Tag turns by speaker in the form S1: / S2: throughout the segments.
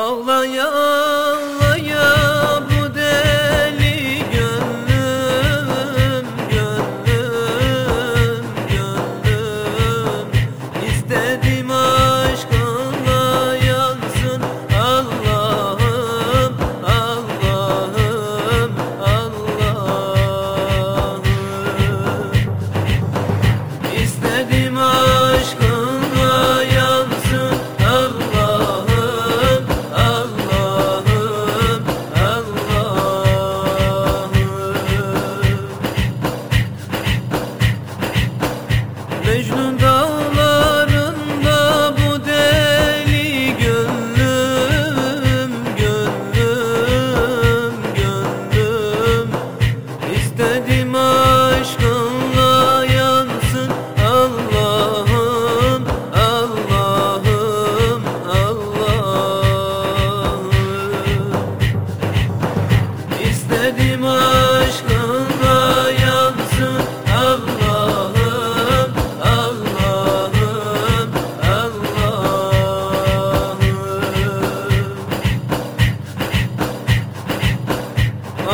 S1: Ağlayan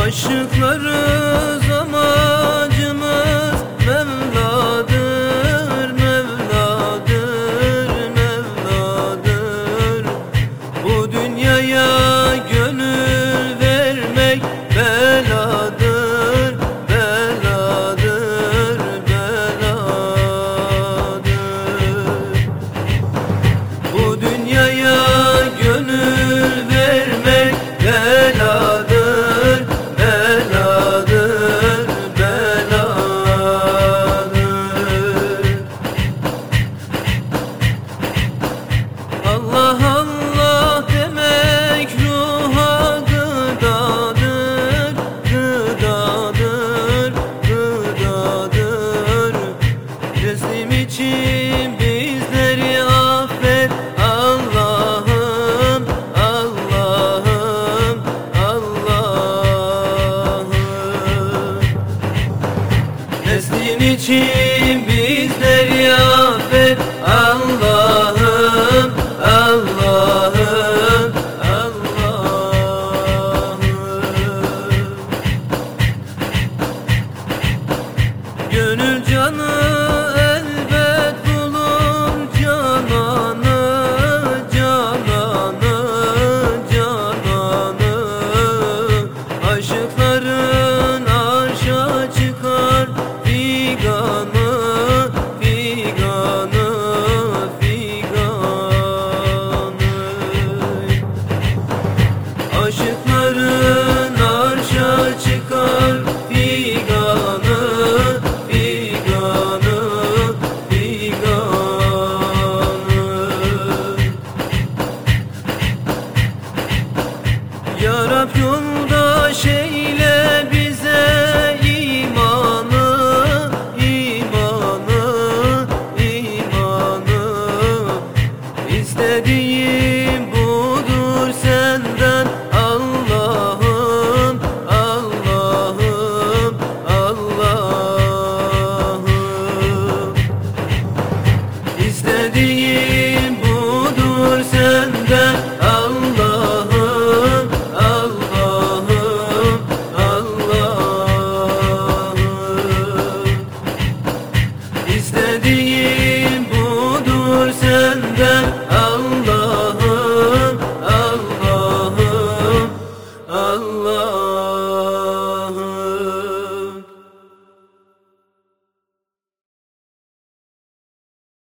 S1: Aşıkları zaman Allah demek ruha gıdadır Gıdadır, Resim için bizleri affet Allah'ım, Allah'ım, Allah'ım. Resim için bizleri affet Allah'ım. gönül canı. Ya Rab yoldaş eyle bize imanı, imanı, imanı. İstediğim budur senden Allah'ım, Allah'ım, Allah'ım. İstediğim